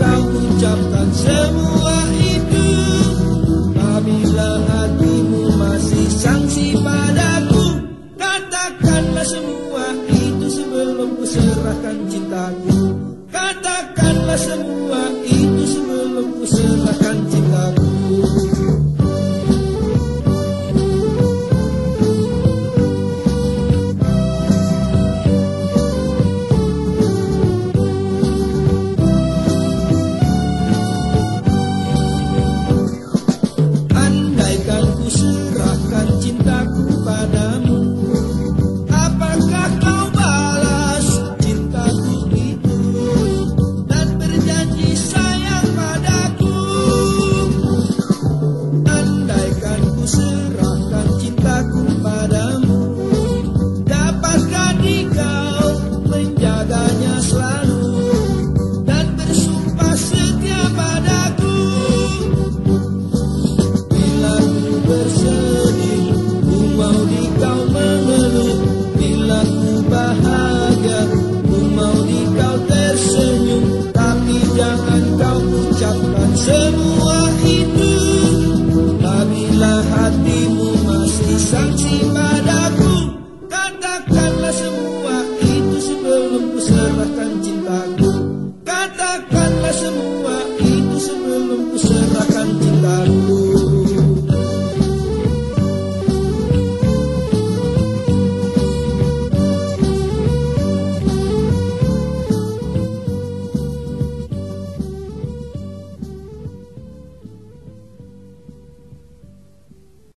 kau ucapkan semua itu Apabila hatimu masih sanksi padaku Katakanlah semua itu sebelum ku serahkan cintaku. Katakanlah semua itu sebelum ku serahkan cintaku. Something